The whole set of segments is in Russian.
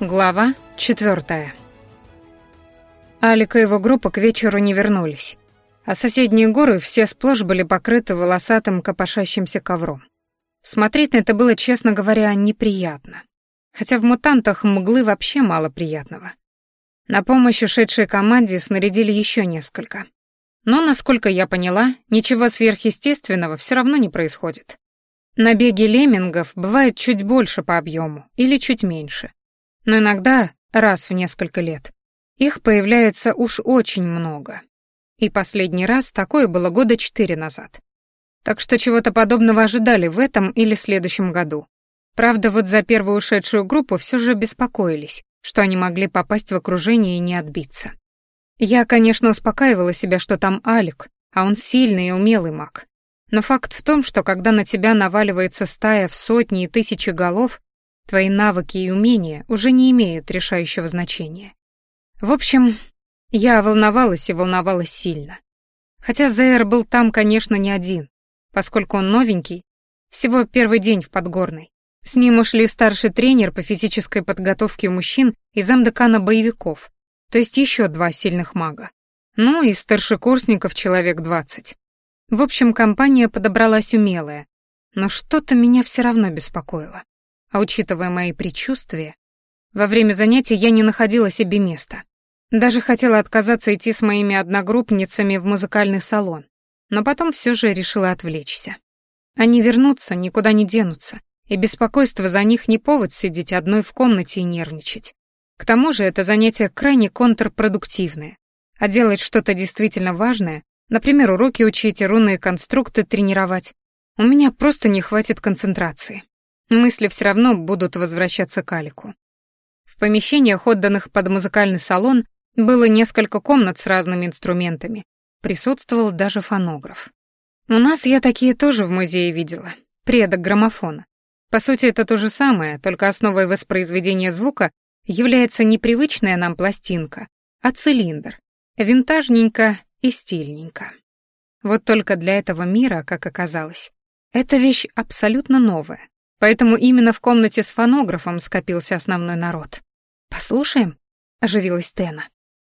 Глава четвертая. Алик и его группа к вечеру не вернулись, а соседние горы все сплошь были покрыты волосатым копошащимся ковром. Смотреть на это было, честно говоря, неприятно. Хотя в «Мутантах» мглы вообще мало приятного. На помощь ушедшей команде снарядили еще несколько. Но, насколько я поняла, ничего сверхъестественного все равно не происходит. Набеги леммингов бывают чуть больше по объему или чуть меньше но иногда, раз в несколько лет, их появляется уж очень много. И последний раз такое было года четыре назад. Так что чего-то подобного ожидали в этом или следующем году. Правда, вот за первую ушедшую группу все же беспокоились, что они могли попасть в окружение и не отбиться. Я, конечно, успокаивала себя, что там Алик, а он сильный и умелый маг. Но факт в том, что когда на тебя наваливается стая в сотни и тысячи голов, Твои навыки и умения уже не имеют решающего значения. В общем, я волновалась и волновалась сильно. Хотя Зейр был там, конечно, не один, поскольку он новенький, всего первый день в Подгорной. С ним ушли старший тренер по физической подготовке мужчин и замдекана боевиков, то есть еще два сильных мага. Ну и старшекурсников человек двадцать. В общем, компания подобралась умелая, но что-то меня все равно беспокоило. А учитывая мои предчувствия, во время занятий я не находила себе места. Даже хотела отказаться идти с моими одногруппницами в музыкальный салон, но потом все же решила отвлечься. Они вернутся, никуда не денутся, и беспокойство за них не повод сидеть одной в комнате и нервничать. К тому же это занятие крайне контрпродуктивное, а делать что-то действительно важное, например, уроки учить и рунные конструкты тренировать, у меня просто не хватит концентрации. Мысли все равно будут возвращаться к Алику. В помещениях, отданных под музыкальный салон, было несколько комнат с разными инструментами. Присутствовал даже фонограф. У нас я такие тоже в музее видела. Предок граммофона. По сути, это то же самое, только основой воспроизведения звука является не привычная нам пластинка, а цилиндр. Винтажненько и стильненько. Вот только для этого мира, как оказалось, эта вещь абсолютно новая. Поэтому именно в комнате с фонографом скопился основной народ. «Послушаем?» — оживилась Тена.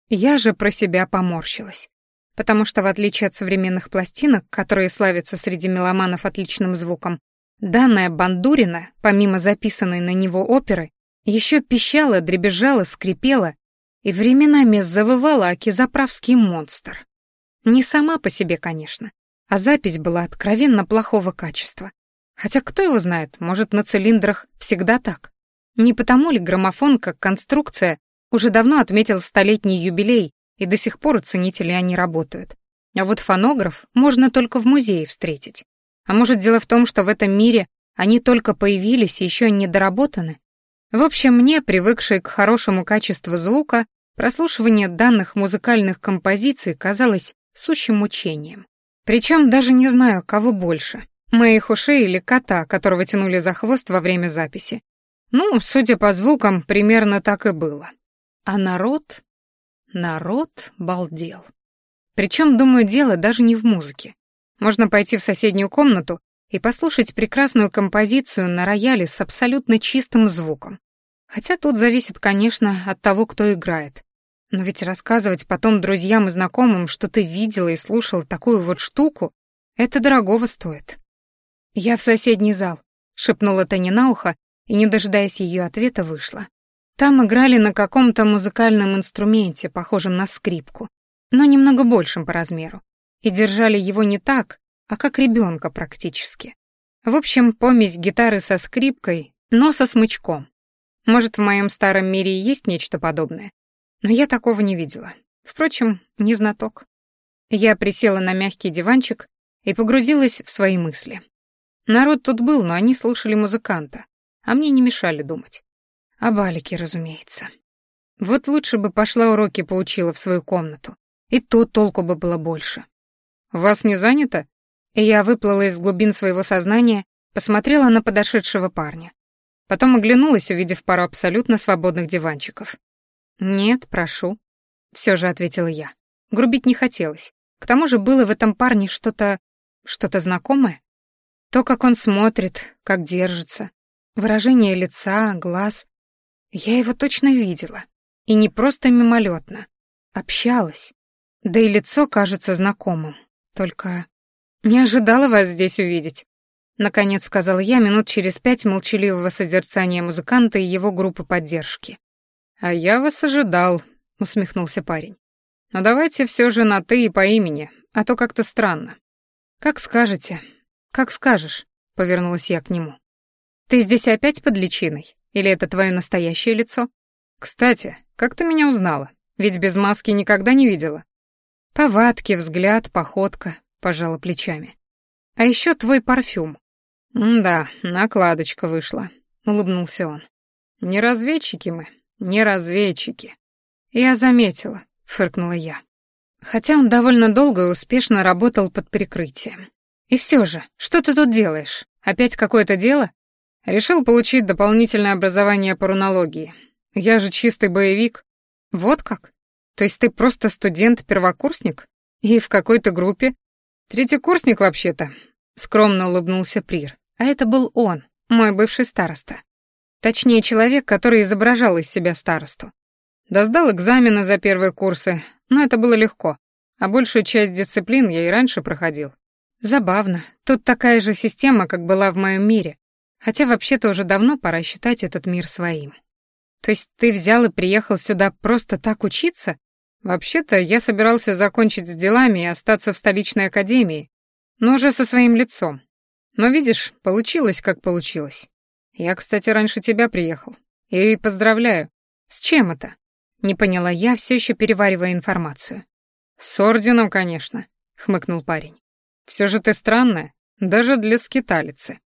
Я же про себя поморщилась. Потому что, в отличие от современных пластинок, которые славятся среди меломанов отличным звуком, данная бандурина, помимо записанной на него оперы, еще пищала, дребезжала, скрипела и временами завывала окизаправский монстр. Не сама по себе, конечно, а запись была откровенно плохого качества. Хотя кто его знает, может, на цилиндрах всегда так. Не потому ли граммофон, как конструкция, уже давно отметил столетний юбилей, и до сих пор у ценителей они работают. А вот фонограф можно только в музее встретить. А может, дело в том, что в этом мире они только появились и еще не доработаны? В общем, мне, привыкшей к хорошему качеству звука, прослушивание данных музыкальных композиций казалось сущим мучением. Причем даже не знаю, кого больше Моих ушей или кота, которого тянули за хвост во время записи. Ну, судя по звукам, примерно так и было. А народ... Народ балдел. Причем, думаю, дело даже не в музыке. Можно пойти в соседнюю комнату и послушать прекрасную композицию на рояле с абсолютно чистым звуком. Хотя тут зависит, конечно, от того, кто играет. Но ведь рассказывать потом друзьям и знакомым, что ты видела и слушала такую вот штуку, это дорогого стоит. «Я в соседний зал», — шепнула Таня на ухо и, не дожидаясь ее ответа, вышла. Там играли на каком-то музыкальном инструменте, похожем на скрипку, но немного большим по размеру, и держали его не так, а как ребенка практически. В общем, помесь гитары со скрипкой, но со смычком. Может, в моем старом мире и есть нечто подобное, но я такого не видела. Впрочем, не знаток. Я присела на мягкий диванчик и погрузилась в свои мысли. Народ тут был, но они слушали музыканта, а мне не мешали думать. О Балике, разумеется. Вот лучше бы пошла уроки поучила в свою комнату. И то толку бы было больше. «Вас не занято?» И я выплыла из глубин своего сознания, посмотрела на подошедшего парня. Потом оглянулась, увидев пару абсолютно свободных диванчиков. «Нет, прошу», — все же ответила я. Грубить не хотелось. К тому же было в этом парне что-то... что-то знакомое. То, как он смотрит, как держится, выражение лица, глаз. Я его точно видела. И не просто мимолетно. Общалась. Да и лицо кажется знакомым. Только не ожидала вас здесь увидеть. Наконец сказал я минут через пять молчаливого созерцания музыканта и его группы поддержки. «А я вас ожидал», — усмехнулся парень. «Но давайте все же на «ты» и по имени, а то как-то странно». «Как скажете, как скажешь», — повернулась я к нему. «Ты здесь опять под личиной? Или это твое настоящее лицо?» «Кстати, как ты меня узнала? Ведь без маски никогда не видела». «Повадки, взгляд, походка», — пожала плечами. «А еще твой парфюм». «Да, накладочка вышла», — улыбнулся он. «Не разведчики мы, не разведчики». «Я заметила», — фыркнула я. Хотя он довольно долго и успешно работал под прикрытием. «И все же, что ты тут делаешь? Опять какое-то дело?» «Решил получить дополнительное образование по рунологии. Я же чистый боевик». «Вот как? То есть ты просто студент-первокурсник? И в какой-то группе?» «Третьекурсник вообще-то», — скромно улыбнулся Прир. А это был он, мой бывший староста. Точнее, человек, который изображал из себя старосту. Да сдал экзамены за первые курсы, но это было легко. А большую часть дисциплин я и раньше проходил. Забавно. Тут такая же система, как была в моем мире. Хотя вообще-то уже давно пора считать этот мир своим. То есть ты взял и приехал сюда просто так учиться? Вообще-то я собирался закончить с делами и остаться в столичной академии, но уже со своим лицом. Но видишь, получилось, как получилось. Я, кстати, раньше тебя приехал. И поздравляю. С чем это? Не поняла я, все еще переваривая информацию. С орденом, конечно, хмыкнул парень. Все же ты странная, даже для скиталицы.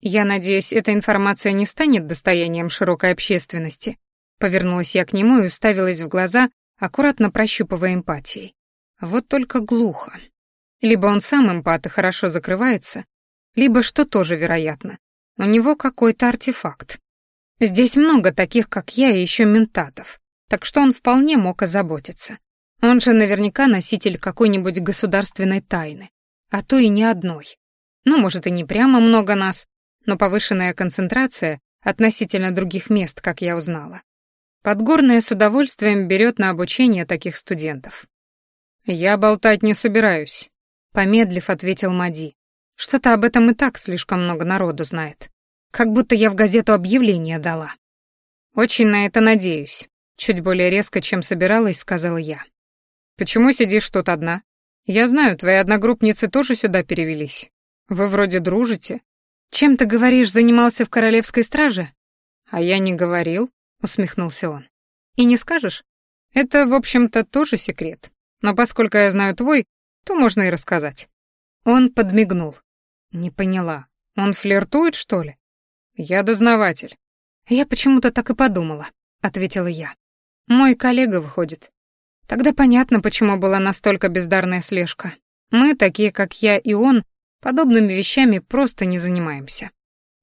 Я надеюсь, эта информация не станет достоянием широкой общественности. Повернулась я к нему и уставилась в глаза, аккуратно прощупывая эмпатией. Вот только глухо. Либо он сам эмпат и хорошо закрывается, либо, что тоже вероятно, у него какой-то артефакт. Здесь много таких, как я, и еще ментатов, так что он вполне мог озаботиться. Он же наверняка носитель какой-нибудь государственной тайны, а то и не одной. Ну, может, и не прямо много нас, но повышенная концентрация относительно других мест, как я узнала. Подгорная с удовольствием берет на обучение таких студентов. «Я болтать не собираюсь», — помедлив ответил Мади. Что-то об этом и так слишком много народу знает. Как будто я в газету объявление дала. Очень на это надеюсь. Чуть более резко, чем собиралась, сказала я. Почему сидишь тут одна? Я знаю, твои одногруппницы тоже сюда перевелись. Вы вроде дружите. Чем ты говоришь, занимался в королевской страже? А я не говорил, усмехнулся он. И не скажешь? Это, в общем-то, тоже секрет. Но поскольку я знаю твой, то можно и рассказать. Он подмигнул. Не поняла. Он флиртует, что ли? Я дознаватель. Я почему-то так и подумала, ответила я. Мой коллега выходит. Тогда понятно, почему была настолько бездарная слежка. Мы, такие как я и он, подобными вещами просто не занимаемся.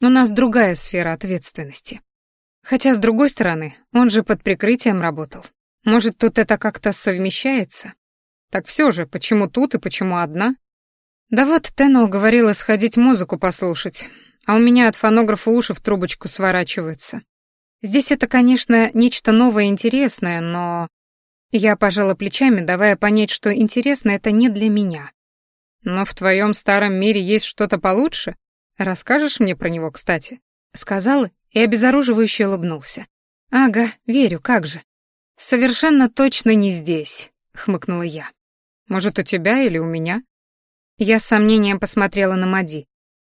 У нас другая сфера ответственности. Хотя, с другой стороны, он же под прикрытием работал. Может, тут это как-то совмещается? Так все же, почему тут и почему одна? Да вот Тено уговорила сходить музыку послушать, а у меня от фонографа уши в трубочку сворачиваются. Здесь это, конечно, нечто новое и интересное, но... Я пожала плечами, давая понять, что интересно это не для меня. Но в твоем старом мире есть что-то получше? Расскажешь мне про него, кстати? Сказал и обезоруживающе улыбнулся. Ага, верю, как же. Совершенно точно не здесь, хмыкнула я. Может, у тебя или у меня? Я с сомнением посмотрела на Мади.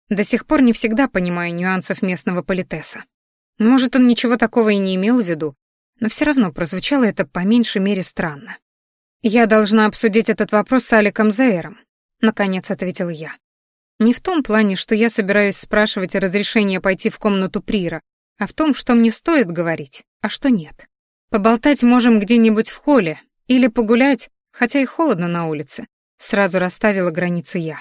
До сих пор не всегда понимаю нюансов местного политеса. Может, он ничего такого и не имел в виду, но все равно прозвучало это по меньшей мере странно. «Я должна обсудить этот вопрос с Аликом Зейером», — наконец ответил я. Не в том плане, что я собираюсь спрашивать разрешение пойти в комнату Прира, а в том, что мне стоит говорить, а что нет. Поболтать можем где-нибудь в холле или погулять, хотя и холодно на улице, Сразу расставила границы я.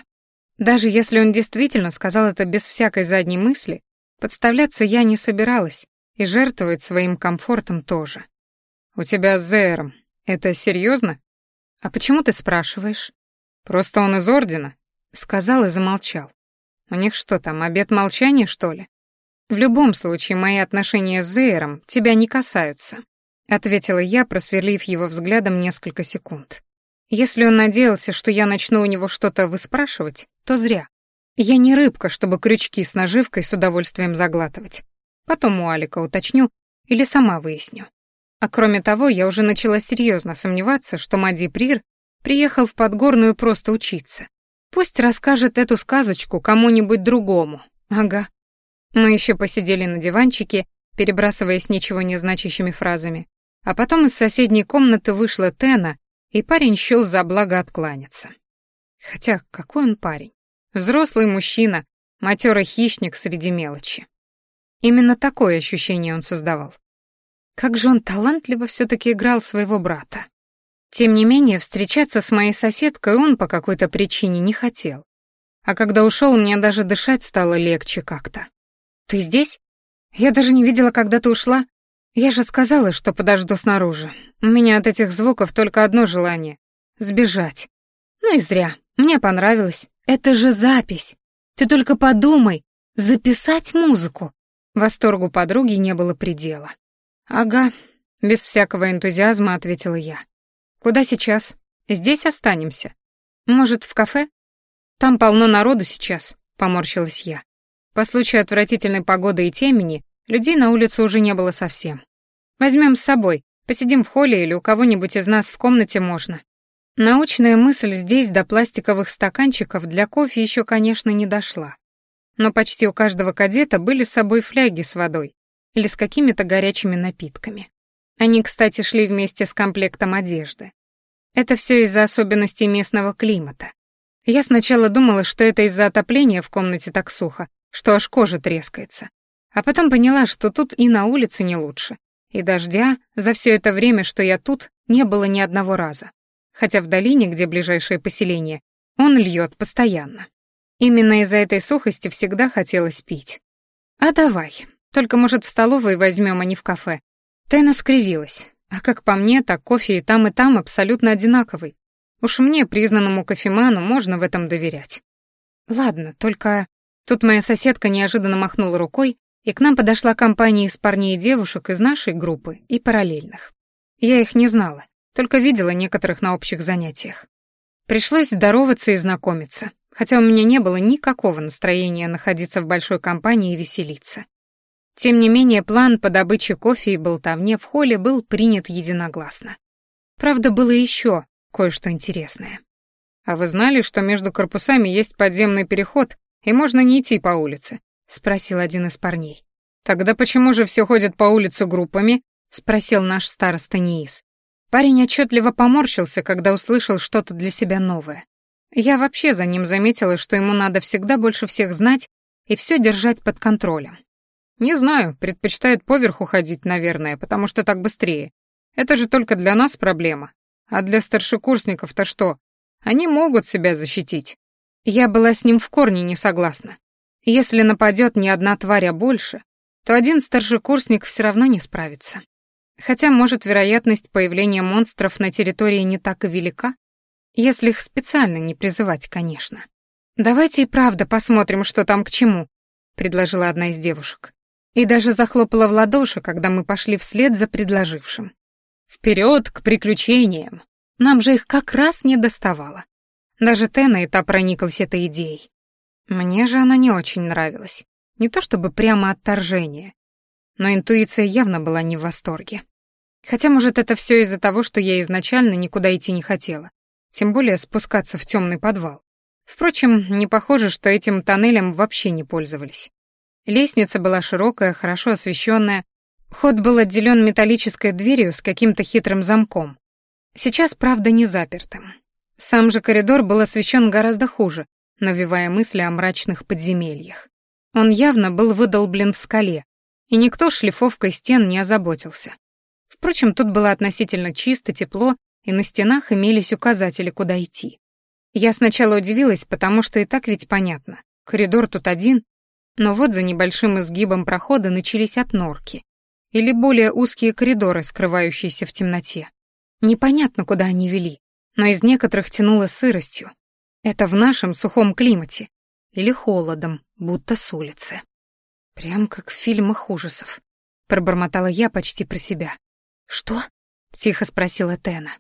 Даже если он действительно сказал это без всякой задней мысли, подставляться я не собиралась и жертвовать своим комфортом тоже. «У тебя с Зером. Это серьезно? «А почему ты спрашиваешь?» «Просто он из Ордена», — сказал и замолчал. «У них что там, обед молчания, что ли?» В любом случае, мои отношения с Зейером тебя не касаются, ответила я, просверлив его взглядом несколько секунд. Если он надеялся, что я начну у него что-то выспрашивать, то зря. Я не рыбка, чтобы крючки с наживкой с удовольствием заглатывать. Потом у Алика уточню или сама выясню. А кроме того, я уже начала серьезно сомневаться, что Мади Прир приехал в Подгорную просто учиться. Пусть расскажет эту сказочку кому-нибудь другому. Ага. Мы еще посидели на диванчике, перебрасываясь ничего не значащими фразами. А потом из соседней комнаты вышла Тена, и парень счёл за благо откланяться. Хотя какой он парень? Взрослый мужчина, матерый хищник среди мелочи. Именно такое ощущение он создавал. Как же он талантливо все таки играл своего брата. Тем не менее, встречаться с моей соседкой он по какой-то причине не хотел. А когда ушел, мне даже дышать стало легче как-то. «Ты здесь? Я даже не видела, когда ты ушла. Я же сказала, что подожду снаружи. У меня от этих звуков только одно желание — сбежать. Ну и зря. Мне понравилось. Это же запись. Ты только подумай, записать музыку. Восторгу подруги не было предела. «Ага», — без всякого энтузиазма ответила я. «Куда сейчас? Здесь останемся. Может, в кафе? Там полно народу сейчас», — поморщилась я. По случаю отвратительной погоды и темени людей на улице уже не было совсем. Возьмем с собой, посидим в холле или у кого-нибудь из нас в комнате можно. Научная мысль здесь до пластиковых стаканчиков для кофе еще, конечно, не дошла. Но почти у каждого кадета были с собой фляги с водой или с какими-то горячими напитками. Они, кстати, шли вместе с комплектом одежды. Это все из-за особенностей местного климата. Я сначала думала, что это из-за отопления в комнате так сухо, что аж кожа трескается. А потом поняла, что тут и на улице не лучше. И дождя за все это время, что я тут, не было ни одного раза. Хотя в долине, где ближайшее поселение, он льет постоянно. Именно из-за этой сухости всегда хотелось пить. «А давай. Только, может, в столовой возьмем, а не в кафе». Тена скривилась. А как по мне, так кофе и там, и там абсолютно одинаковый. Уж мне, признанному кофеману, можно в этом доверять. Ладно, только Тут моя соседка неожиданно махнула рукой, и к нам подошла компания из парней и девушек из нашей группы и параллельных. Я их не знала, только видела некоторых на общих занятиях. Пришлось здороваться и знакомиться, хотя у меня не было никакого настроения находиться в большой компании и веселиться. Тем не менее, план по добыче кофе и болтовне в холле был принят единогласно. Правда, было еще кое-что интересное. А вы знали, что между корпусами есть подземный переход, и можно не идти по улице?» — спросил один из парней. «Тогда почему же все ходят по улице группами?» — спросил наш староста Ниис. Парень отчетливо поморщился, когда услышал что-то для себя новое. Я вообще за ним заметила, что ему надо всегда больше всех знать и все держать под контролем. «Не знаю, предпочитают поверху ходить, наверное, потому что так быстрее. Это же только для нас проблема. А для старшекурсников-то что? Они могут себя защитить. Я была с ним в корне не согласна. Если нападет не одна тварь, а больше, то один старшекурсник все равно не справится. Хотя, может, вероятность появления монстров на территории не так и велика, если их специально не призывать, конечно. «Давайте и правда посмотрим, что там к чему», — предложила одна из девушек. И даже захлопала в ладоши, когда мы пошли вслед за предложившим. «Вперед к приключениям! Нам же их как раз не доставало. Даже Тена и та прониклась этой идеей. Мне же она не очень нравилась. Не то чтобы прямо отторжение, но интуиция явно была не в восторге. Хотя, может, это все из-за того, что я изначально никуда идти не хотела, тем более спускаться в темный подвал. Впрочем, не похоже, что этим тоннелем вообще не пользовались. Лестница была широкая, хорошо освещенная, ход был отделен металлической дверью с каким-то хитрым замком. Сейчас, правда, не запертым. Сам же коридор был освещен гораздо хуже, навевая мысли о мрачных подземельях. Он явно был выдолблен в скале, и никто шлифовкой стен не озаботился. Впрочем, тут было относительно чисто, тепло, и на стенах имелись указатели, куда идти. Я сначала удивилась, потому что и так ведь понятно. Коридор тут один, но вот за небольшим изгибом прохода начались от норки. Или более узкие коридоры, скрывающиеся в темноте. Непонятно, куда они вели но из некоторых тянуло сыростью. Это в нашем сухом климате. Или холодом, будто с улицы. Прям как в фильмах ужасов. Пробормотала я почти про себя. «Что?» — тихо спросила Тена.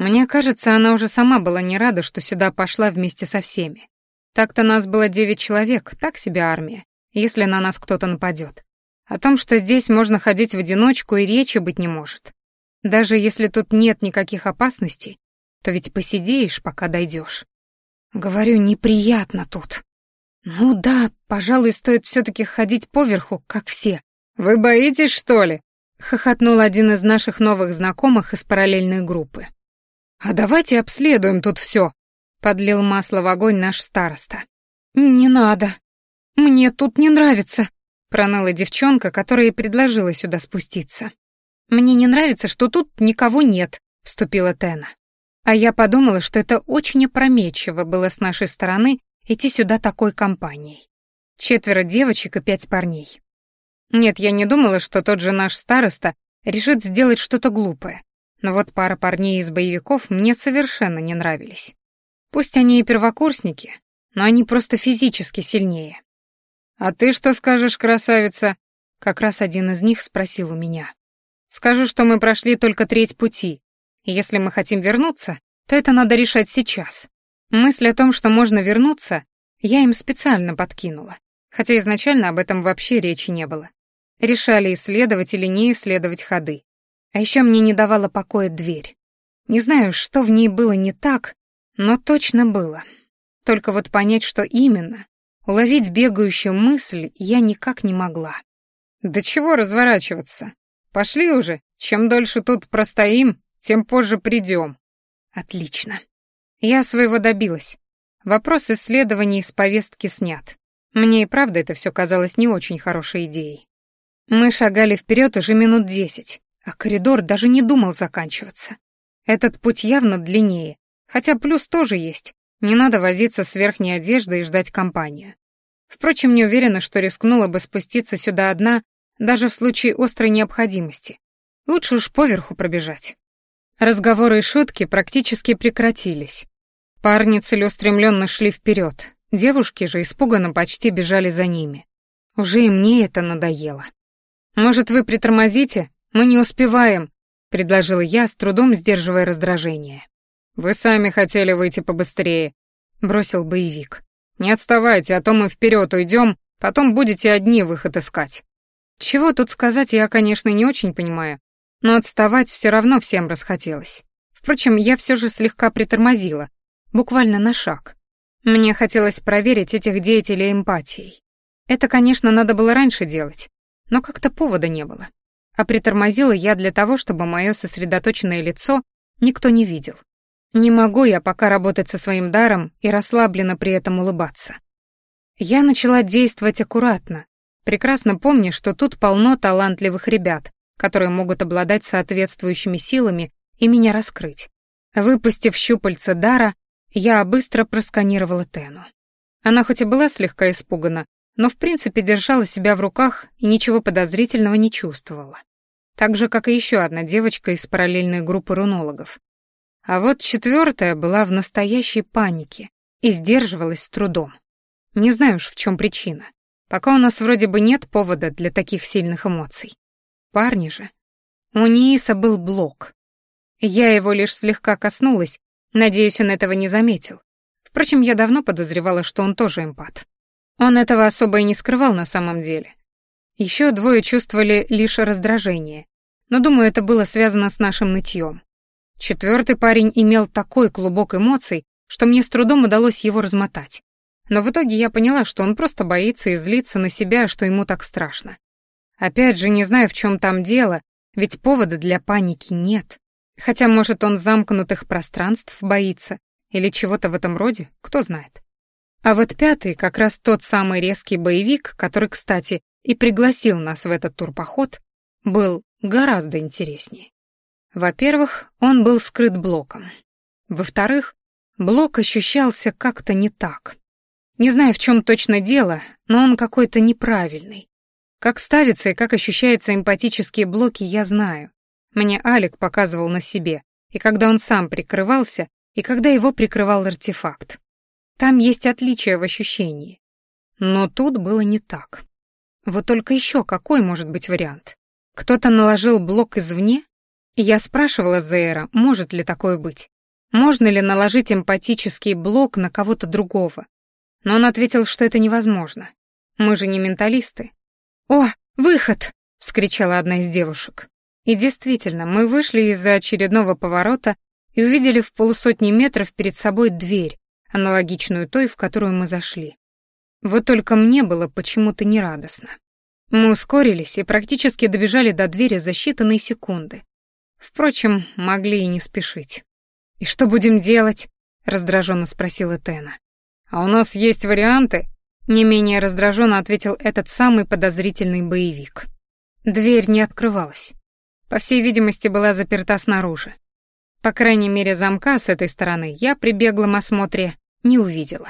Мне кажется, она уже сама была не рада, что сюда пошла вместе со всеми. Так-то нас было девять человек, так себе армия, если на нас кто-то нападет. О том, что здесь можно ходить в одиночку, и речи быть не может. Даже если тут нет никаких опасностей, то ведь посидеешь, пока дойдешь. Говорю, неприятно тут. Ну да, пожалуй, стоит все-таки ходить поверху, как все. Вы боитесь, что ли? Хохотнул один из наших новых знакомых из параллельной группы. А давайте обследуем тут все. Подлил масло в огонь наш староста. Не надо. Мне тут не нравится, проныла девчонка, которая и предложила сюда спуститься. «Мне не нравится, что тут никого нет», — вступила Тена. А я подумала, что это очень опрометчиво было с нашей стороны идти сюда такой компанией. Четверо девочек и пять парней. Нет, я не думала, что тот же наш староста решит сделать что-то глупое. Но вот пара парней из боевиков мне совершенно не нравились. Пусть они и первокурсники, но они просто физически сильнее. «А ты что скажешь, красавица?» Как раз один из них спросил у меня. «Скажу, что мы прошли только треть пути, и если мы хотим вернуться, то это надо решать сейчас. Мысль о том, что можно вернуться, я им специально подкинула, хотя изначально об этом вообще речи не было. Решали исследовать или не исследовать ходы. А еще мне не давала покоя дверь. Не знаю, что в ней было не так, но точно было. Только вот понять, что именно, Уловить бегающую мысль я никак не могла. «Да чего разворачиваться? Пошли уже. Чем дольше тут простоим, тем позже придем». «Отлично. Я своего добилась. Вопрос исследований с повестки снят. Мне и правда это все казалось не очень хорошей идеей. Мы шагали вперед уже минут десять, а коридор даже не думал заканчиваться. Этот путь явно длиннее, хотя плюс тоже есть. Не надо возиться с верхней одеждой и ждать компанию. Впрочем, не уверена, что рискнула бы спуститься сюда одна, даже в случае острой необходимости. Лучше уж поверху пробежать. Разговоры и шутки практически прекратились. Парни целеустремленно шли вперед, девушки же испуганно почти бежали за ними. Уже и мне это надоело. «Может, вы притормозите? Мы не успеваем», — предложила я, с трудом сдерживая раздражение. «Вы сами хотели выйти побыстрее», — бросил боевик. Не отставайте, а то мы вперед уйдем, потом будете одни выход искать. Чего тут сказать, я, конечно, не очень понимаю, но отставать все равно всем расхотелось. Впрочем, я все же слегка притормозила, буквально на шаг. Мне хотелось проверить этих деятелей эмпатией. Это, конечно, надо было раньше делать, но как-то повода не было. А притормозила я для того, чтобы мое сосредоточенное лицо никто не видел. Не могу я пока работать со своим даром и расслабленно при этом улыбаться. Я начала действовать аккуратно, прекрасно помня, что тут полно талантливых ребят, которые могут обладать соответствующими силами и меня раскрыть. Выпустив щупальца дара, я быстро просканировала Тену. Она хоть и была слегка испугана, но в принципе держала себя в руках и ничего подозрительного не чувствовала. Так же, как и еще одна девочка из параллельной группы рунологов. А вот четвертая была в настоящей панике и сдерживалась с трудом. Не знаю уж, в чем причина. Пока у нас вроде бы нет повода для таких сильных эмоций. Парни же. У Нииса был блок. Я его лишь слегка коснулась, надеюсь, он этого не заметил. Впрочем, я давно подозревала, что он тоже эмпат. Он этого особо и не скрывал на самом деле. Еще двое чувствовали лишь раздражение, но, думаю, это было связано с нашим нытьем. Четвертый парень имел такой клубок эмоций, что мне с трудом удалось его размотать. Но в итоге я поняла, что он просто боится и злится на себя, что ему так страшно. Опять же, не знаю, в чем там дело, ведь повода для паники нет. Хотя, может, он замкнутых пространств боится или чего-то в этом роде, кто знает. А вот пятый, как раз тот самый резкий боевик, который, кстати, и пригласил нас в этот турпоход, был гораздо интереснее. Во-первых, он был скрыт блоком. Во-вторых, блок ощущался как-то не так. Не знаю, в чем точно дело, но он какой-то неправильный. Как ставится и как ощущаются эмпатические блоки, я знаю. Мне Алик показывал на себе, и когда он сам прикрывался, и когда его прикрывал артефакт. Там есть отличия в ощущении. Но тут было не так. Вот только еще какой может быть вариант? Кто-то наложил блок извне? И я спрашивала Зейра, может ли такое быть. Можно ли наложить эмпатический блок на кого-то другого? Но он ответил, что это невозможно. Мы же не менталисты. «О, выход!» — вскричала одна из девушек. И действительно, мы вышли из-за очередного поворота и увидели в полусотни метров перед собой дверь, аналогичную той, в которую мы зашли. Вот только мне было почему-то нерадостно. Мы ускорились и практически добежали до двери за считанные секунды. Впрочем, могли и не спешить. «И что будем делать?» — раздраженно спросила Тена. «А у нас есть варианты?» — не менее раздраженно ответил этот самый подозрительный боевик. Дверь не открывалась. По всей видимости, была заперта снаружи. По крайней мере, замка с этой стороны я при беглом осмотре не увидела.